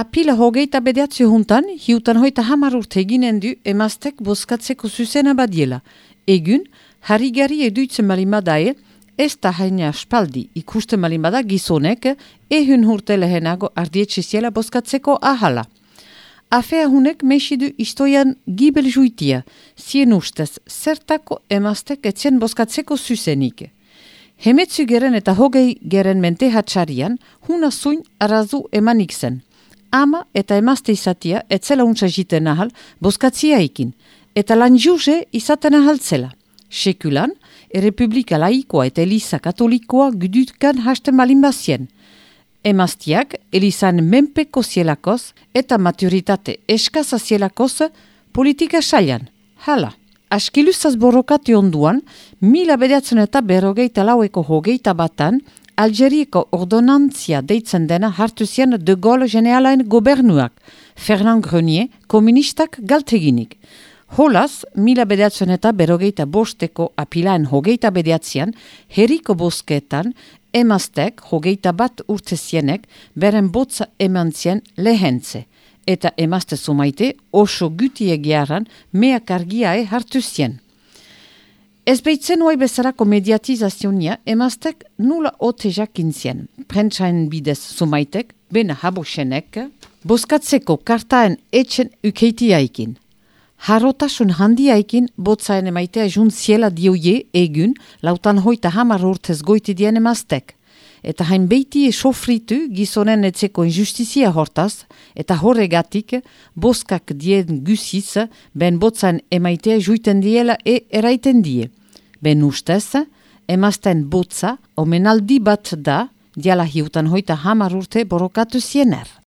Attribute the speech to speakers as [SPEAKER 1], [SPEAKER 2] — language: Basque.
[SPEAKER 1] Apila hogeita bedeatzi juntan, hiutan hoita hamar urte eginen du emaztek boskatzeko zuzena badiela. Egun, harigari eduitzen malimadae, ez da haina spaldi ikusten malimada gizonek, ehun urte lehenago ardietxiziela boskatzeko ahala. Afea hunek mesidu istoian gibel juitia, zien ustez, zertako emaztek etzen boskatzeko zuzenik. Hemetzu geren eta hogei geren mente hatxarian, huna zuin arazu emanik zen. Ama eta emazte izatia etzela untsa jiten ahal boskatzia ikin, eta lan juze izaten ahaltzela. Sekulan, errepublika laikoa eta eliza katolikoa gudutkan hasten malin bazien – emaztiak elizan menpeko zielakoz eta maturitate eskaza zielakoz politika sailan. Hala, askiluzaz borrokati onduan, mila bedeatzen eta berrogeita laueko hogeita batan, Algerieko ordonantzia deitzen dena hartu zien de Gaulle generalain gobernuak, Fernand Grenier, komunistak galteginik. Holaz, mila bedeatzen eta berogeita bosteko apilaen hogeita bedeatzean, heriko bosketan emaztek, hogeita bat urte zienek, beren botza eman zien lehentze. Eta emazte sumaite, oso gutie geharan, meak argiae hartu zien. Ez behitzen oai bezalako mediatizazionia, emaztek nula ote jakin zien. Prentsaen bidez sumaitek, bena habosenek, boskatzeko kartaen etxen ukeitiaikin. Harrotasun handiaikin botzaen emaitea juntziela dioie egun lautan hoita hamar urtez goiti dien emaztek. Eta hain beiti e sofritu gizonen etzeko injustizia hortaz, eta horregatik boskak dien gusiz ben botzaen emaitea juiten diela e eraiten die. Ben ustez, emazten botza omenaldi bat da, diala hiutan hoita hamar urte borokatu ziener.